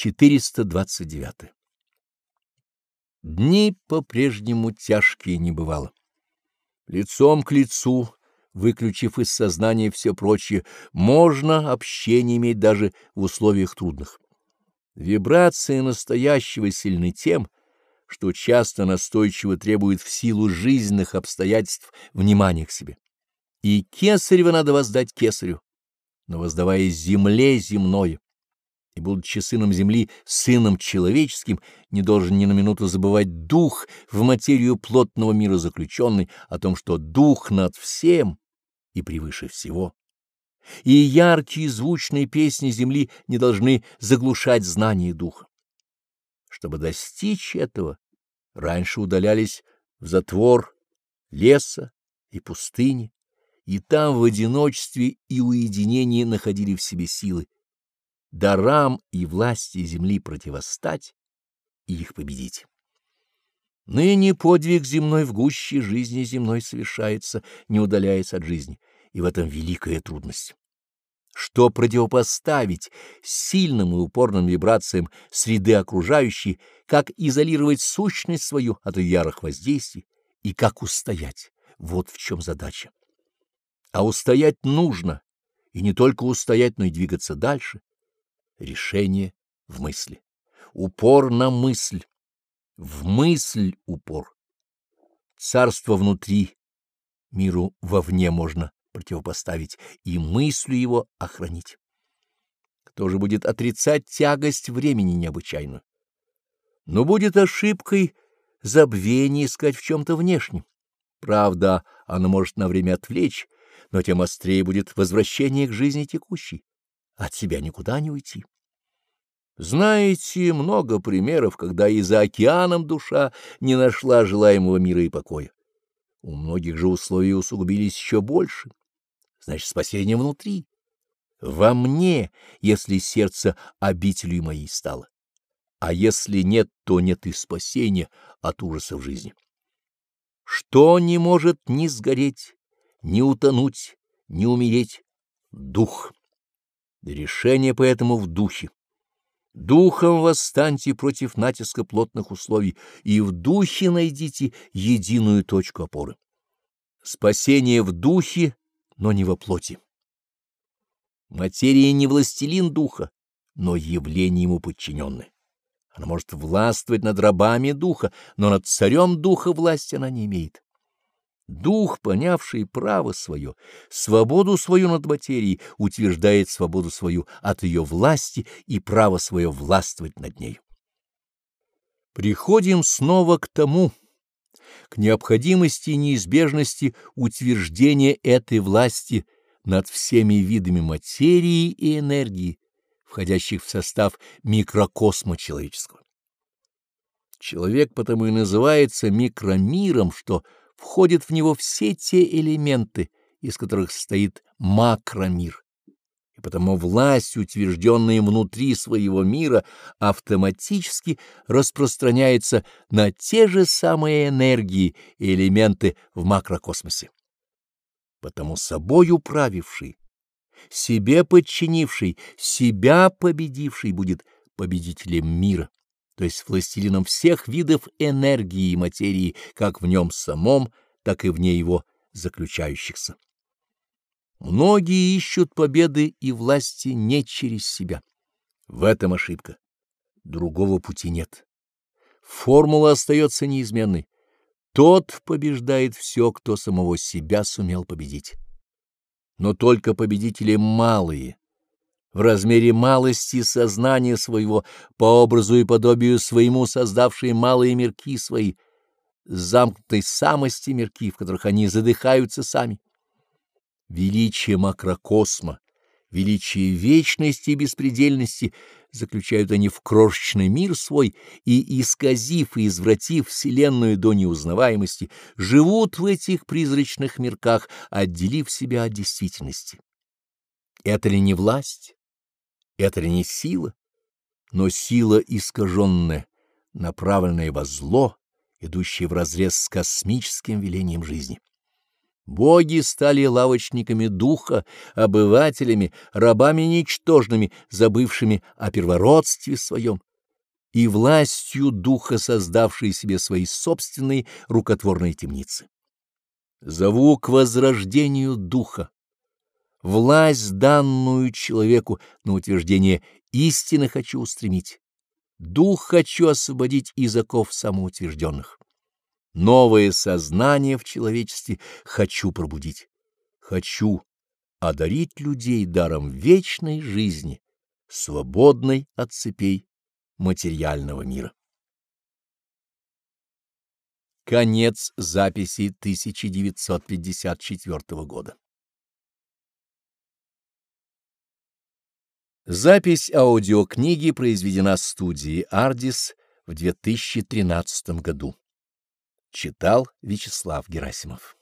429. Дни по-прежнему тяжкие не бывало. Лицом к лицу, выключив из сознания все прочее, можно общение иметь даже в условиях трудных. Вибрации настоящего сильны тем, что часто настойчиво требует в силу жизненных обстоятельств внимания к себе. И кесарево надо воздать кесарю, но воздавая земле земное и, будучи сыном земли, сыном человеческим, не должен ни на минуту забывать дух в материю плотного мира заключенный, о том, что дух над всем и превыше всего. И яркие звучные песни земли не должны заглушать знание духа. Чтобы достичь этого, раньше удалялись в затвор леса и пустыни, и там в одиночестве и уединении находили в себе силы, дарам и власти земли противостать и их победить. Ныне подвиг земной в гуще жизни земной совершается, не удаляясь от жизни, и в этом великая трудность. Что противопоставить сильным и упорным вибрациям среды окружающей, как изолировать сущность свою от ярых воздействий и как устоять, вот в чем задача. А устоять нужно, и не только устоять, но и двигаться дальше, решение в мысли. Упор на мысль. В мысль упор. Царство внутри, миру вовне можно противопоставить и мыслью его охранить. Кто же будет отрицать тягость времени необычайную? Но будет ошибкой забвение искать в чем-то внешнем. Правда, оно может на время отвлечь, но тем острее будет возвращение к жизни текущей. От себя никуда не уйти. Знаете много примеров, когда и за океаном душа не нашла желаемого мира и покоя. У многих же условия усугубились еще больше. Значит, спасение внутри. Во мне, если сердце обителью моей стало. А если нет, то нет и спасения от ужасов жизни. Что не может ни сгореть, ни утонуть, ни умереть? Дух. Решение поэтому в духе. Духом восстаньте против натиска плотных условий, и в духе найдите единую точку опоры. Спасение в духе, но не во плоти. Материя не властелин духа, но явление ему подчиненное. Она может властвовать над рабами духа, но над царем духа власти она не имеет. Дух, понявший право свое, свободу свою над материей, утверждает свободу свою от ее власти и право свое властвовать над ней. Приходим снова к тому, к необходимости и неизбежности утверждения этой власти над всеми видами материи и энергии, входящих в состав микрокосма человеческого. Человек потому и называется микромиром, что входят в него все те элементы, из которых состоит макромир. И потому власть, утвержденная внутри своего мира, автоматически распространяется на те же самые энергии и элементы в макрокосмосе. Потому собой управивший, себе подчинивший, себя победивший будет победителем мира то есть властелином всех видов энергии и материи, как в нем самом, так и вне его заключающихся. Многие ищут победы и власти не через себя. В этом ошибка. Другого пути нет. Формула остается неизменной. Тот побеждает все, кто самого себя сумел победить. Но только победители малые, в размере малости сознания своего, по образу и подобию своему создавшие малые мирки свои, замкнутой самости мирки, в которых они задыхаются сами. Величие макрокосма, величие вечности и беспредельности заключают они в крошечный мир свой и, исказив и извратив Вселенную до неузнаваемости, живут в этих призрачных мирках, отделив себя от действительности. Это ли не власть? Это не сила, но сила искаженная, направленная во зло, идущая вразрез с космическим велением жизни. Боги стали лавочниками духа, обывателями, рабами ничтожными, забывшими о первородстве своем, и властью духа, создавшие себе свои собственные рукотворные темницы. Зову к возрождению духа, власть, данную человеку, на утверждение истины хочу устремить, дух хочу освободить из оков самоутвержденных. Новое сознание в человечестве хочу пробудить. Хочу одарить людей даром вечной жизни, свободной от цепей материального мира. Конец записи 1954 года. Запись аудиокниги произведена студией «Ардис» в 2013 году. Читал Вячеслав Герасимов